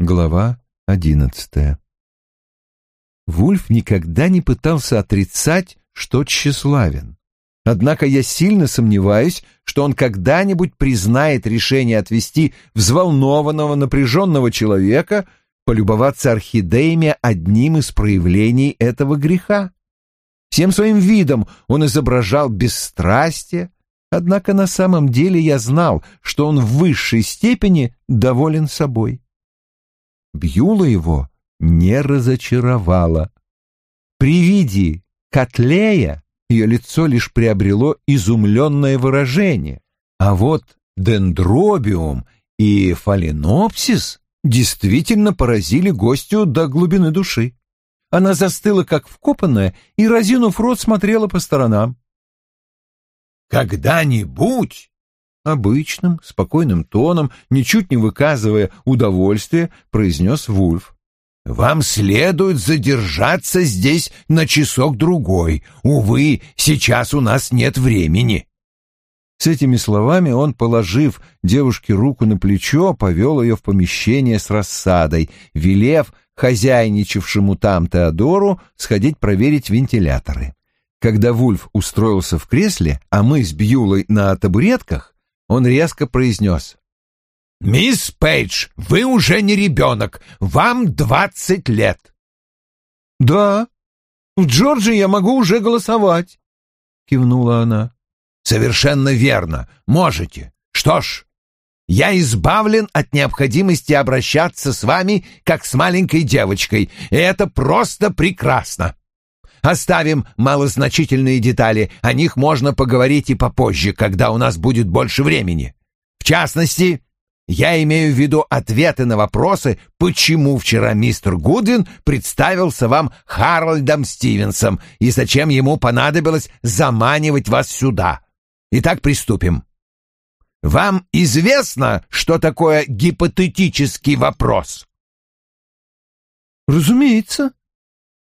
Глава одиннадцатая Вульф никогда не пытался отрицать, что тщеславен. Однако я сильно сомневаюсь, что он когда-нибудь признает решение отвести взволнованного, напряженного человека полюбоваться орхидеями одним из проявлений этого греха. Всем своим видом он изображал бесстрастие, однако на самом деле я знал, что он в высшей степени доволен собой. Бьюла его не разочаровала. При виде Котлея ее лицо лишь приобрело изумленное выражение, а вот дендробиум и фаленопсис действительно поразили гостю до глубины души. Она застыла, как вкопанная, и, разинув рот, смотрела по сторонам. «Когда-нибудь обычным, спокойным тоном, ничуть не выказывая удовольствия, произнес Вульф. «Вам следует задержаться здесь на часок-другой. Увы, сейчас у нас нет времени». С этими словами он, положив девушке руку на плечо, повел ее в помещение с рассадой, велев хозяйничавшему там Теодору сходить проверить вентиляторы. Когда Вульф устроился в кресле, а мы с Бьюлой на табуретках, он резко произнес. «Мисс Пейдж, вы уже не ребенок, вам двадцать лет». «Да, в Джорджии я могу уже голосовать», — кивнула она. «Совершенно верно, можете. Что ж, я избавлен от необходимости обращаться с вами, как с маленькой девочкой, и это просто прекрасно. Оставим малозначительные детали, о них можно поговорить и попозже, когда у нас будет больше времени. В частности, я имею в виду ответы на вопросы, почему вчера мистер Гудвин представился вам Харольдом Стивенсом и зачем ему понадобилось заманивать вас сюда. Итак, приступим. Вам известно, что такое гипотетический вопрос? Разумеется.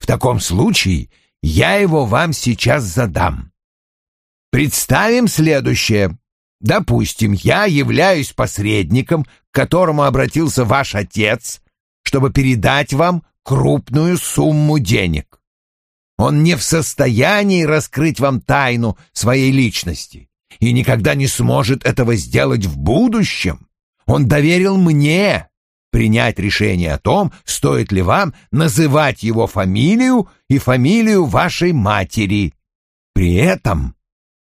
В таком случае я его вам сейчас задам. Представим следующее. Допустим, я являюсь посредником, к которому обратился ваш отец, чтобы передать вам крупную сумму денег. Он не в состоянии раскрыть вам тайну своей личности и никогда не сможет этого сделать в будущем. Он доверил мне принять решение о том, стоит ли вам называть его фамилию и фамилию вашей матери. При этом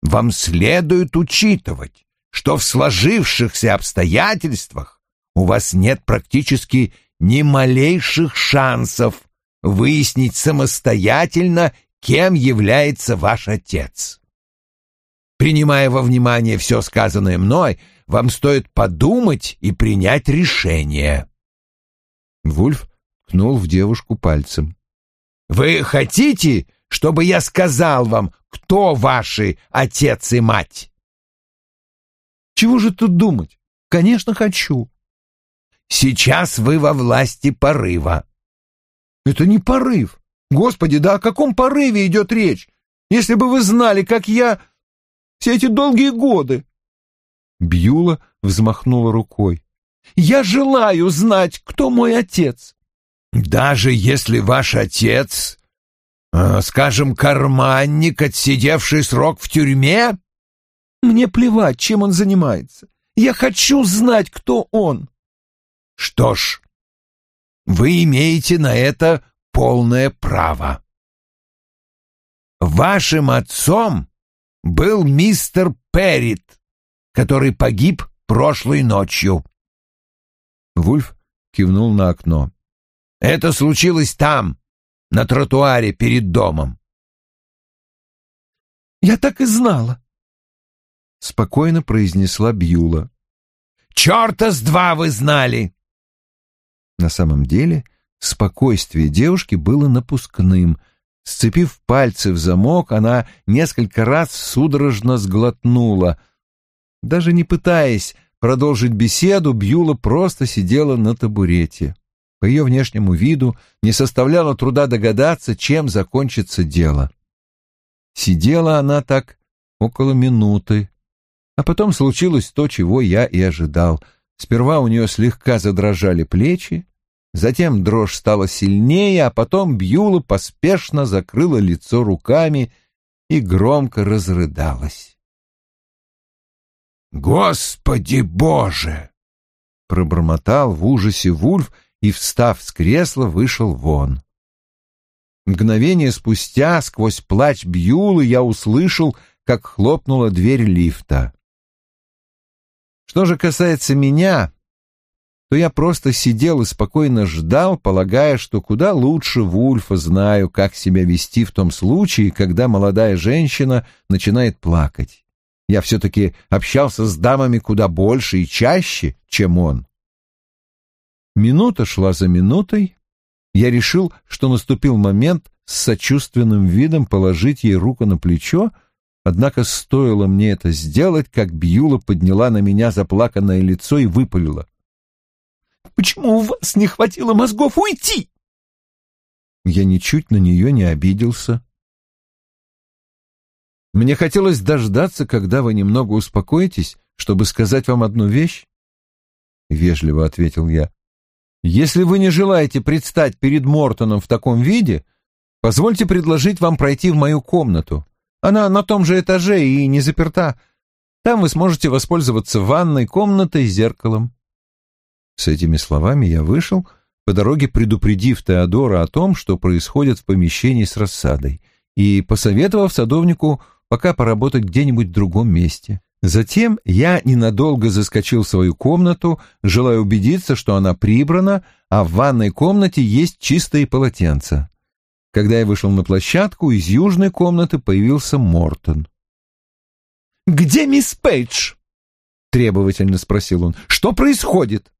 вам следует учитывать, что в сложившихся обстоятельствах у вас нет практически ни малейших шансов выяснить самостоятельно, кем является ваш отец. Принимая во внимание все сказанное мной, вам стоит подумать и принять решение. Вульф ткнул в девушку пальцем. «Вы хотите, чтобы я сказал вам, кто ваши отец и мать?» «Чего же тут думать? Конечно, хочу». «Сейчас вы во власти порыва». «Это не порыв. Господи, да о каком порыве идет речь? Если бы вы знали, как я... все эти долгие годы...» Бьюла взмахнула рукой. Я желаю знать, кто мой отец. Даже если ваш отец, э, скажем, карманник, отсидевший срок в тюрьме? Мне плевать, чем он занимается. Я хочу знать, кто он. Что ж, вы имеете на это полное право. Вашим отцом был мистер Перрит, который погиб прошлой ночью. Вульф кивнул на окно. «Это случилось там, на тротуаре перед домом». «Я так и знала», — спокойно произнесла Бьюла. «Черта с два вы знали!» На самом деле спокойствие девушки было напускным. Сцепив пальцы в замок, она несколько раз судорожно сглотнула. Даже не пытаясь продолжить беседу, Бьюла просто сидела на табурете. По ее внешнему виду не составляло труда догадаться, чем закончится дело. Сидела она так около минуты, а потом случилось то, чего я и ожидал. Сперва у нее слегка задрожали плечи, Затем дрожь стала сильнее, а потом Бьюла поспешно закрыла лицо руками и громко разрыдалась. «Господи Боже!» — пробормотал в ужасе Вульф и, встав с кресла, вышел вон. Мгновение спустя, сквозь плач Бьюлы, я услышал, как хлопнула дверь лифта. Что же касается меня, то я просто сидел и спокойно ждал, полагая, что куда лучше Вульфа знаю, как себя вести в том случае, когда молодая женщина начинает плакать. Я все-таки общался с дамами куда больше и чаще, чем он. Минута шла за минутой. Я решил, что наступил момент с сочувственным видом положить ей руку на плечо, однако стоило мне это сделать, как Бьюла подняла на меня заплаканное лицо и выпалила. «Почему у вас не хватило мозгов уйти?» Я ничуть на нее не обиделся. Мне хотелось дождаться, когда вы немного успокоитесь, чтобы сказать вам одну вещь. — вежливо ответил я. Если вы не желаете предстать перед Мортоном в таком виде, позвольте предложить вам пройти в мою комнату. Она на том же этаже и не заперта. Там вы сможете воспользоваться ванной комнатой с зеркалом. С этими словами я вышел, по дороге предупредив Теодора о том, что происходит в помещении с рассадой, и посоветовав садовнику пока поработать где-нибудь в другом месте. Затем я ненадолго заскочил в свою комнату, желая убедиться, что она прибрана, а в ванной комнате есть чистые полотенца. Когда я вышел на площадку, из южной комнаты появился Мортон. «Где мисс Пейдж?» — требовательно спросил он. «Что происходит?»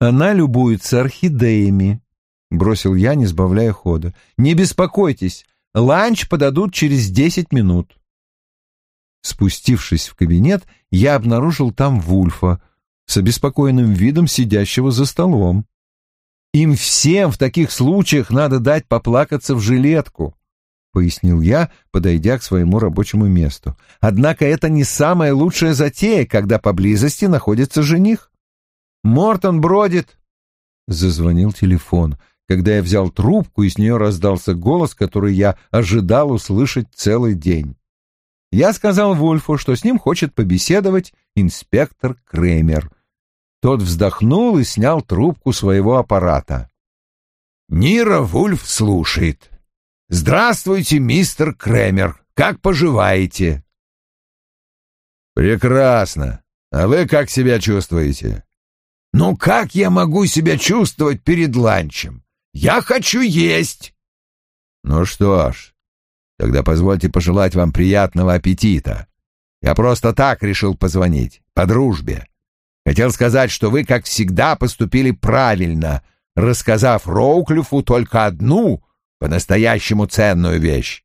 «Она любуется орхидеями», — бросил я, не сбавляя хода. «Не беспокойтесь, ланч подадут через десять минут». Спустившись в кабинет, я обнаружил там Вульфа с обеспокоенным видом сидящего за столом. «Им всем в таких случаях надо дать поплакаться в жилетку», — пояснил я, подойдя к своему рабочему месту. «Однако это не самая лучшая затея, когда поблизости находится жених. Мортон бродит!» Зазвонил телефон. Когда я взял трубку, из нее раздался голос, который я ожидал услышать целый день. Я сказал Вульфу, что с ним хочет побеседовать инспектор Кремер. Тот вздохнул и снял трубку своего аппарата. «Нира Вульф слушает. Здравствуйте, мистер Кремер. Как поживаете?» «Прекрасно. А вы как себя чувствуете?» «Ну как я могу себя чувствовать перед ланчем? Я хочу есть!» «Ну что ж, Тогда позвольте пожелать вам приятного аппетита. Я просто так решил позвонить, по дружбе. Хотел сказать, что вы, как всегда, поступили правильно, рассказав Роуклюфу только одну по-настоящему ценную вещь.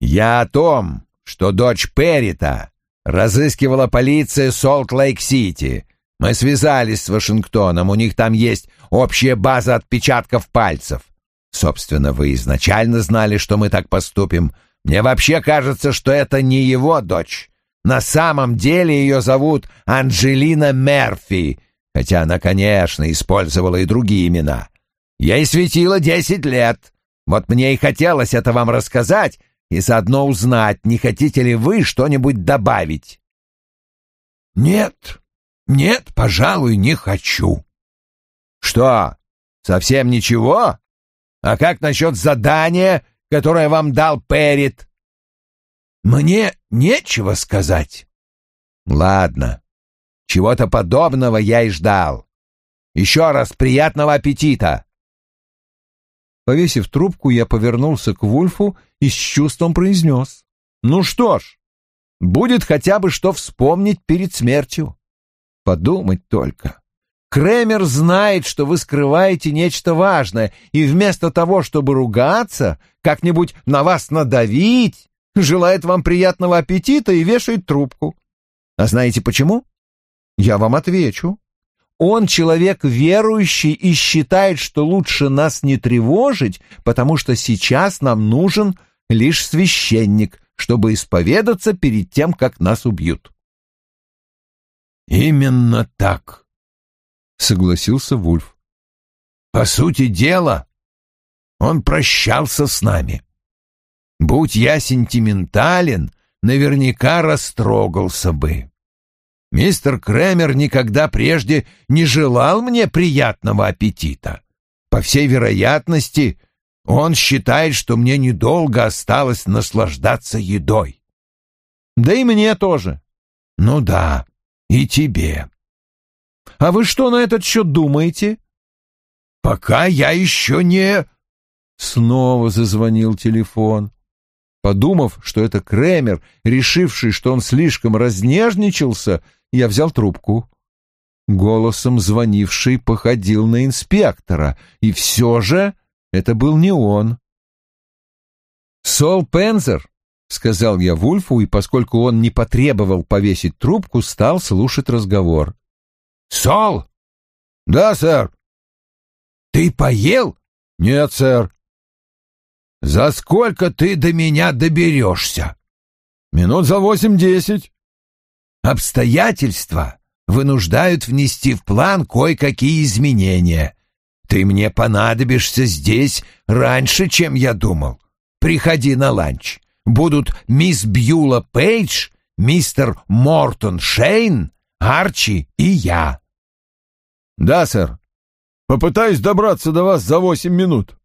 Я о том, что дочь Перрита разыскивала полиция Солт-Лейк-Сити. Мы связались с Вашингтоном, у них там есть общая база отпечатков пальцев. Собственно, вы изначально знали, что мы так поступим. Мне вообще кажется, что это не его дочь. На самом деле ее зовут Анджелина Мерфи, хотя она, конечно, использовала и другие имена. Ей светило десять лет. Вот мне и хотелось это вам рассказать и заодно узнать, не хотите ли вы что-нибудь добавить. Нет, нет, пожалуй, не хочу. Что, совсем ничего? А как насчет задания, которое вам дал Перрит? Мне нечего сказать. Ладно. Чего-то подобного я и ждал. Еще раз приятного аппетита. Повесив трубку, я повернулся к Вульфу и с чувством произнес. Ну что ж, будет хотя бы что вспомнить перед смертью. Подумать только. Кремер знает, что вы скрываете нечто важное, и вместо того, чтобы ругаться, как-нибудь на вас надавить, желает вам приятного аппетита и вешает трубку. А знаете почему? Я вам отвечу. Он человек верующий и считает, что лучше нас не тревожить, потому что сейчас нам нужен лишь священник, чтобы исповедаться перед тем, как нас убьют. Именно так, — согласился Вульф. По сути дела, он прощался с нами. Будь я сентиментален, наверняка растрогался бы. Мистер Кремер никогда прежде не желал мне приятного аппетита. По всей вероятности, он считает, что мне недолго осталось наслаждаться едой. Да и мне тоже. Ну да, и тебе. А вы что на этот счет думаете? Пока я еще не... Снова зазвонил телефон. Подумав, что это Кремер, решивший, что он слишком разнежничался, я взял трубку. Голосом звонивший походил на инспектора, и все же это был не он. «Сол Пензер», — сказал я Вульфу, и поскольку он не потребовал повесить трубку, стал слушать разговор. «Сол?» «Да, сэр». «Ты поел?» «Нет, сэр». «За сколько ты до меня доберешься?» «Минут за восемь-десять». «Обстоятельства вынуждают внести в план кое-какие изменения. Ты мне понадобишься здесь раньше, чем я думал. Приходи на ланч. Будут мисс Бьюла Пейдж, мистер Мортон Шейн, Арчи и я». «Да, сэр. Попытаюсь добраться до вас за восемь минут».